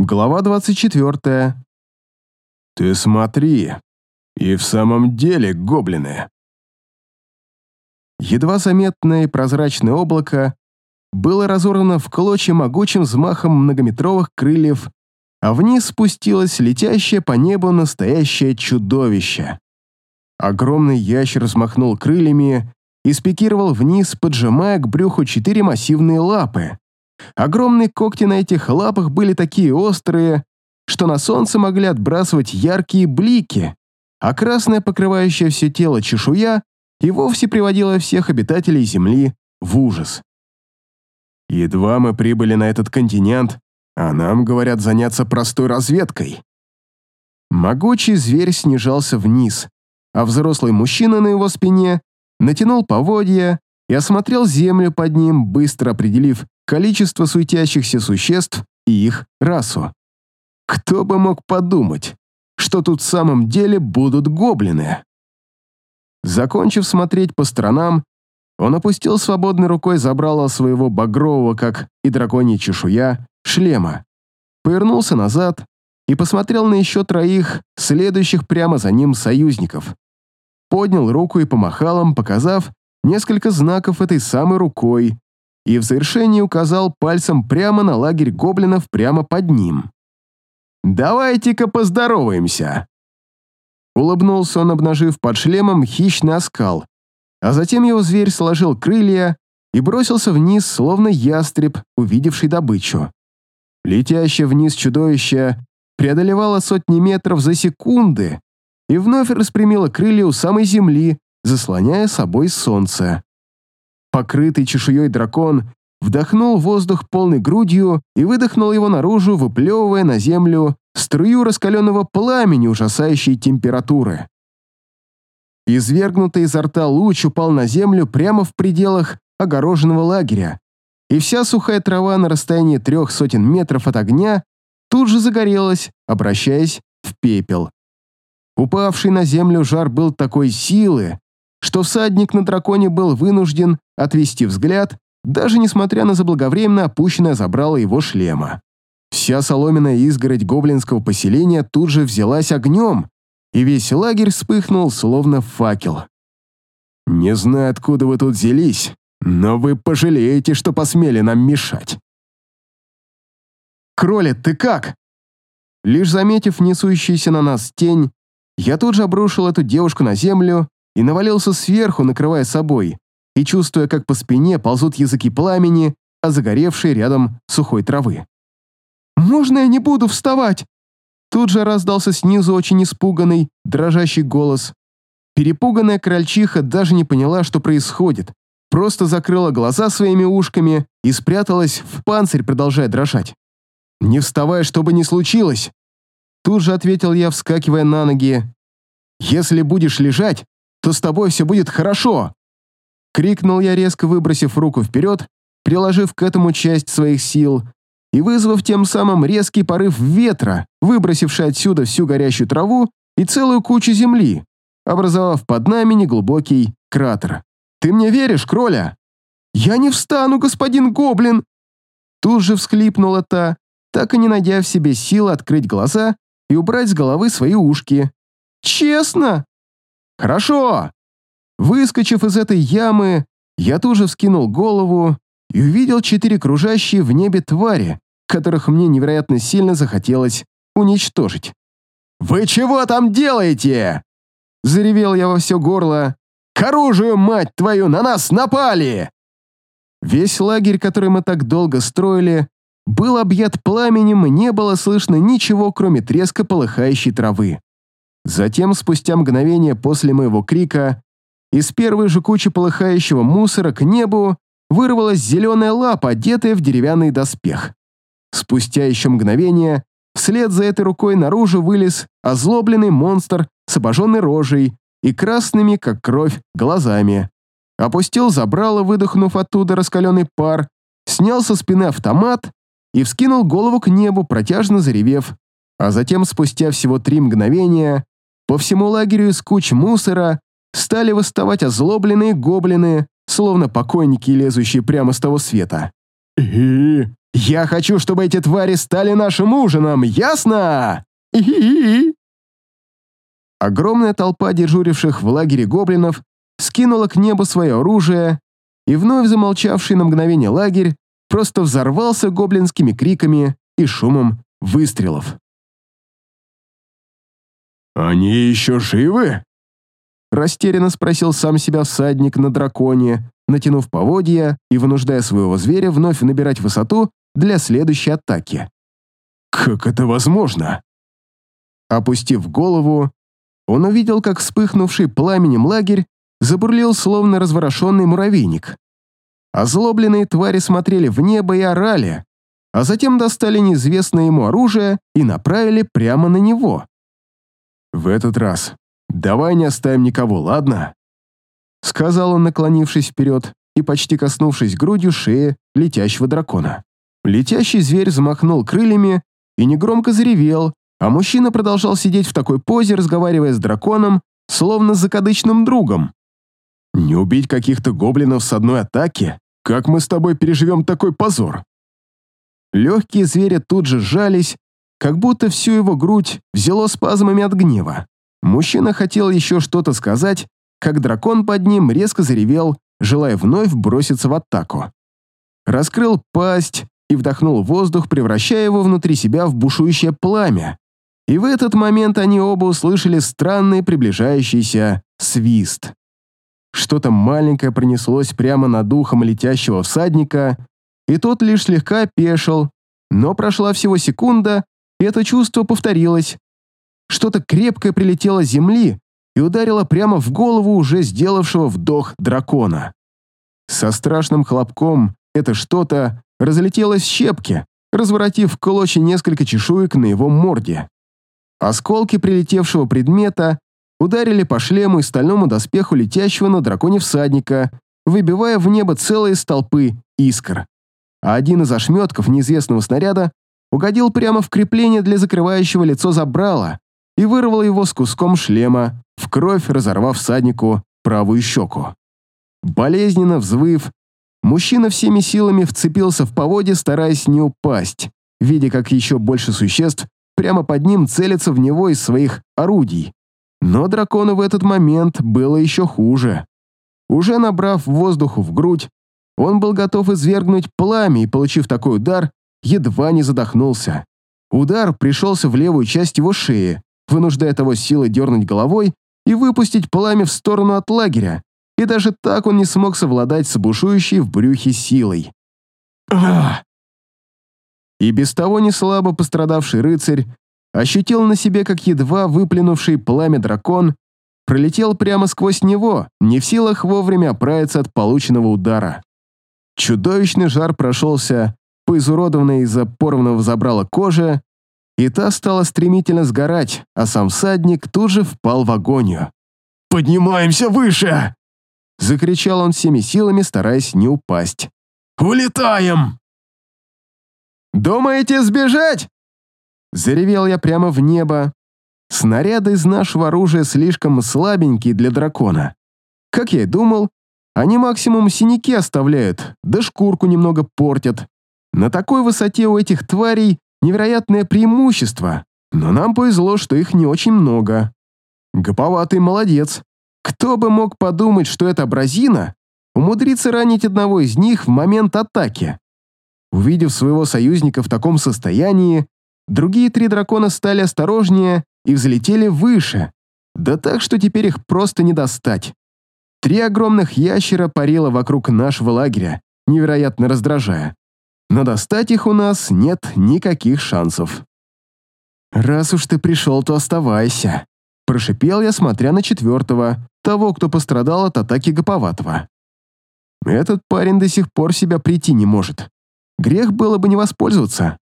Глава 24. «Ты смотри, и в самом деле гоблины!» Едва заметное прозрачное облако было разорвано в клочья могучим взмахом многометровых крыльев, а вниз спустилось летящее по небу настоящее чудовище. Огромный ящер взмахнул крыльями и спикировал вниз, поджимая к брюху четыре массивные лапы. Огромные когти на этих лапах были такие острые, что на солнце могли отбрасывать яркие блики, а красная, покрывающая все тело чешуя, и вовсе приводила всех обитателей Земли в ужас. Едва мы прибыли на этот континент, а нам говорят заняться простой разведкой. Могучий зверь снижался вниз, а взрослый мужчина на его спине натянул поводья и осмотрел землю под ним, быстро определив количество суетящихся существ и их расу. Кто бы мог подумать, что тут в самом деле будут гоблины? Закончив смотреть по сторонам, он опустил свободной рукой забрало своего багрового, как и драконья чешуя, шлема, повернулся назад и посмотрел на еще троих, следующих прямо за ним союзников. Поднял руку и помахал им, показав несколько знаков этой самой рукой, и в завершении указал пальцем прямо на лагерь гоблинов прямо под ним. «Давайте-ка поздороваемся!» Улыбнулся он, обнажив под шлемом хищный оскал, а затем его зверь сложил крылья и бросился вниз, словно ястреб, увидевший добычу. Летящее вниз чудовище преодолевало сотни метров за секунды и вновь распрямило крылья у самой земли, заслоняя собой солнце. Покрытый чешуей дракон вдохнул воздух полной грудью и выдохнул его наружу, выплевывая на землю струю раскаленного пламени ужасающей температуры. Извергнутый изо рта луч упал на землю прямо в пределах огороженного лагеря, и вся сухая трава на расстоянии трех сотен метров от огня тут же загорелась, обращаясь в пепел. Упавший на землю жар был такой силы, что всадник на драконе был вынужден отвести взгляд, даже несмотря на заблаговременно опущенное забрало его шлема. Вся соломенная изгородь гоблинского поселения тут же взялась огнем, и весь лагерь вспыхнул, словно факел. «Не знаю, откуда вы тут взялись, но вы пожалеете, что посмели нам мешать». «Кролет, ты как?» Лишь заметив несущуюся на нас тень, я тут же обрушил эту девушку на землю и навалился сверху, накрывая собой, и чувствуя, как по спине ползут языки пламени, а загоревшие рядом сухой травы. «Можно я не буду вставать?» Тут же раздался снизу очень испуганный, дрожащий голос. Перепуганная крольчиха даже не поняла, что происходит, просто закрыла глаза своими ушками и спряталась в панцирь, продолжая дрожать. «Не вставай, что бы ни случилось!» Тут же ответил я, вскакивая на ноги. «Если будешь лежать, то с тобой все будет хорошо!» Крикнул я, резко выбросив руку вперед, приложив к этому часть своих сил и вызвав тем самым резкий порыв ветра, выбросивший отсюда всю горящую траву и целую кучу земли, образовав под нами неглубокий кратер. «Ты мне веришь, кроля?» «Я не встану, господин Гоблин!» Тут же всхлипнула та, так и не найдя в себе сил открыть глаза и убрать с головы свои ушки. «Честно?» «Хорошо!» Выскочив из этой ямы, я тоже вскинул голову и увидел четыре кружащие в небе твари, которых мне невероятно сильно захотелось уничтожить. «Вы чего там делаете?» Заревел я во все горло. «К оружию, мать твою, на нас напали!» Весь лагерь, который мы так долго строили, был объят пламенем, и не было слышно ничего, кроме треска полыхающей травы. Затем, спустя мгновение после моего крика, из первой же кучи полыхающего мусора к небу вырвалась зеленая лапа, одетая в деревянный доспех. Спустя еще мгновение, вслед за этой рукой наружу вылез озлобленный монстр с обожженной рожей и красными, как кровь, глазами. Опустил забрало, выдохнув оттуда раскаленный пар, снял со спины автомат и вскинул голову к небу, протяжно заревев, а затем, спустя всего три мгновения, по всему лагерю из куч мусора стали восставать озлобленные гоблины, словно покойники, лезущие прямо с того света. «И Я хочу, чтобы эти твари стали нашим ужином, ясно? И-и-и!» Огромная толпа дежуривших в лагере гоблинов скинула к небу свое оружие, и вновь замолчавший на мгновение лагерь просто взорвался гоблинскими криками и шумом выстрелов. «Они еще живы?» Растерянно спросил сам себя всадник на драконе, натянув поводья и вынуждая своего зверя вновь набирать высоту для следующей атаки. «Как это возможно?» Опустив голову, он увидел, как вспыхнувший пламенем лагерь забурлил словно разворошенный муравейник. Озлобленные твари смотрели в небо и орали, а затем достали неизвестное ему оружие и направили прямо на него. В этот раз «Давай не оставим никого, ладно?» Сказал он, наклонившись вперед и почти коснувшись грудью шеи летящего дракона. Летящий зверь замахнул крыльями и негромко заревел, а мужчина продолжал сидеть в такой позе, разговаривая с драконом, словно с закадычным другом. «Не убить каких-то гоблинов с одной атаки? Как мы с тобой переживем такой позор?» Легкие звери тут же сжались, как будто всю его грудь взяло спазмами от гнева. Мужчина хотел еще что-то сказать, как дракон под ним резко заревел, желая вновь броситься в атаку. Раскрыл пасть и вдохнул воздух, превращая его внутри себя в бушующее пламя. И в этот момент они оба услышали странный приближающийся свист. Что-то маленькое пронеслось прямо над духом летящего всадника, и тот лишь слегка опешил, но прошла всего секунда, это чувство повторилось, что-то крепкое прилетело с земли и ударило прямо в голову уже сделавшего вдох дракона. Со страшным хлопком это что-то разлетелось в щепки, разворотив в клочья несколько чешуек на его морде. Осколки прилетевшего предмета ударили по шлему и стальному доспеху летящего на драконе всадника, выбивая в небо целые столпы искр. А один из ошметков неизвестного снаряда угодил прямо в крепление для закрывающего лицо забрала, и вырвал его с куском шлема, в кровь разорвав всаднику правую щеку. Болезненно взвыв, мужчина всеми силами вцепился в поводье, стараясь не упасть, видя, как еще больше существ прямо под ним целятся в него из своих орудий. Но дракону в этот момент было еще хуже. Уже набрав воздуху в грудь, он был готов извергнуть пламя и, получив такой удар, едва не задохнулся. Удар пришелся в левую часть его шеи, вынуждая того силой дернуть головой и выпустить пламя в сторону от лагеря, и даже так он не смог совладать с бушующей в брюхе силой. И без того не слабо пострадавший рыцарь ощутил на себе, как едва выплюнувший пламя дракон пролетел прямо сквозь него, не в силах вовремя оправиться от полученного удара. Чудовищный жар прошелся по изуродованной из-за порванного забрала кожи, и та стала стремительно сгорать, а сам всадник тут же впал в агонию. «Поднимаемся выше!» Закричал он всеми силами, стараясь не упасть. «Улетаем!» «Думаете сбежать?» Заревел я прямо в небо. Снаряды из нашего оружия слишком слабенькие для дракона. Как я и думал, они максимум синяки оставляют, да шкурку немного портят. На такой высоте у этих тварей невероятное преимущество, но нам повезло, что их не очень много. Гоповатый молодец. Кто бы мог подумать, что эта бразина умудрится ранить одного из них в момент атаки. Увидев своего союзника в таком состоянии, другие три дракона стали осторожнее и взлетели выше, да так, что теперь их просто не достать. Три огромных ящера парило вокруг нашего лагеря, невероятно раздражая но достать их у нас нет никаких шансов. «Раз уж ты пришел, то оставайся», – прошипел я, смотря на четвертого, того, кто пострадал от атаки Гоповатого. Этот парень до сих пор себя прийти не может. Грех было бы не воспользоваться.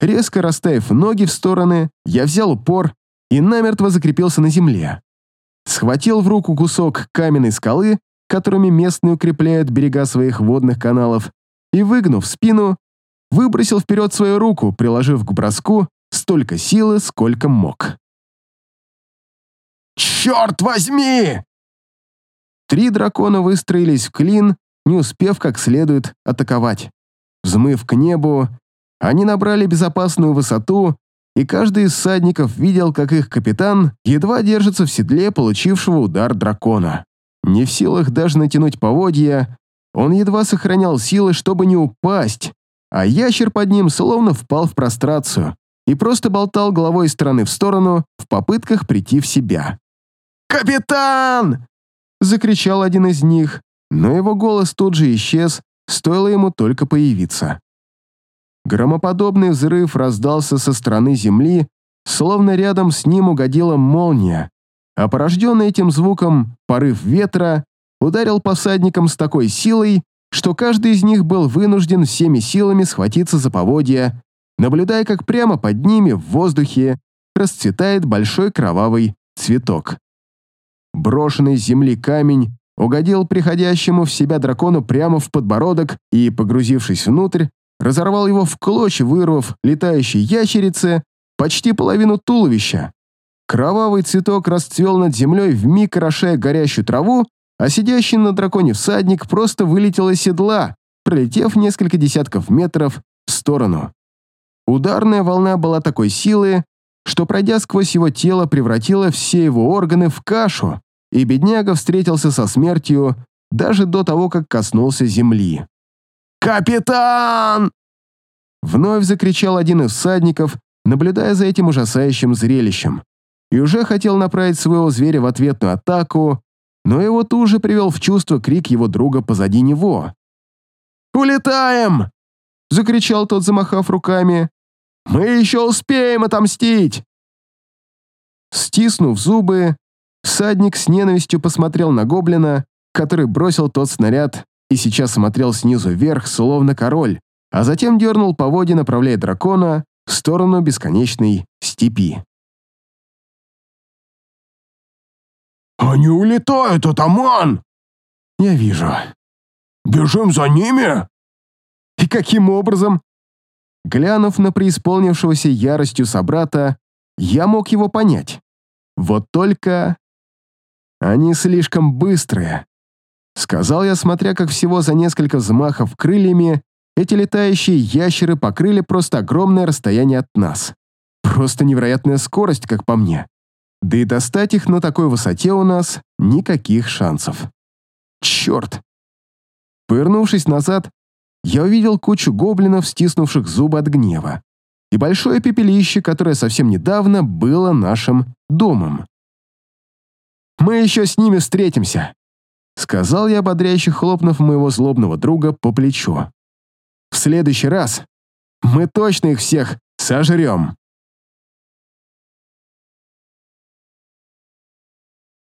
Резко расставив ноги в стороны, я взял упор и намертво закрепился на земле. Схватил в руку кусок каменной скалы, которыми местные укрепляют берега своих водных каналов, и, выгнув спину, выбросил вперед свою руку, приложив к броску столько силы, сколько мог. «Черт возьми!» Три дракона выстроились в клин, не успев как следует атаковать. Взмыв к небу, они набрали безопасную высоту, и каждый из всадников видел, как их капитан едва держится в седле получившего удар дракона. Не в силах даже натянуть поводья, он едва сохранял силы, чтобы не упасть, а ящер под ним словно впал в прострацию и просто болтал головой из стороны в сторону в попытках прийти в себя. «Капитан!» — закричал один из них, но его голос тут же исчез, стоило ему только появиться. Громоподобный взрыв раздался со стороны земли, словно рядом с ним угодила молния, а порожденный этим звуком порыв ветра ударил посадникам с такой силой, что каждый из них был вынужден всеми силами схватиться за поводья, наблюдая, как прямо под ними в воздухе расцветает большой кровавый цветок. Брошенный с земли камень угодил приходящему в себя дракону прямо в подбородок и, погрузившись внутрь, разорвал его в клочья, вырвав летающей ящерице почти половину туловища. Кровавый цветок расцвел над землей, вмиг орошая горящую траву, а сидящий на драконе всадник просто вылетел из седла, пролетев несколько десятков метров в сторону. Ударная волна была такой силы, что, пройдя сквозь его тело, превратила все его органы в кашу, и бедняга встретился со смертью даже до того, как коснулся земли. «Капитан!» Вновь закричал один из всадников, наблюдая за этим ужасающим зрелищем, и уже хотел направить своего зверя в ответную атаку, но его тут же привел в чувство крик его друга позади него. «Улетаем!» — закричал тот, замахав руками. «Мы еще успеем отомстить!» Стиснув зубы, всадник с ненавистью посмотрел на гоблина, который бросил тот снаряд и сейчас смотрел снизу вверх, словно король, а затем дернул поводья, направляя дракона в сторону бесконечной степи. «Они улетают, атаман!» «Я вижу». «Бежим за ними?» «И каким образом?» Глянув на преисполнившегося яростью собрата, я мог его понять. Вот только... Они слишком быстрые. Сказал я, смотря как всего за несколько взмахов крыльями эти летающие ящеры покрыли просто огромное расстояние от нас. Просто невероятная скорость, как по мне. Да и достать их на такой высоте у нас никаких шансов. Черт! Повернувшись назад, я увидел кучу гоблинов, стиснувших зубы от гнева, и большое пепелище, которое совсем недавно было нашим домом. «Мы еще с ними встретимся», — сказал я, ободряюще хлопнув моего злобного друга по плечу. «В следующий раз мы точно их всех сожрем».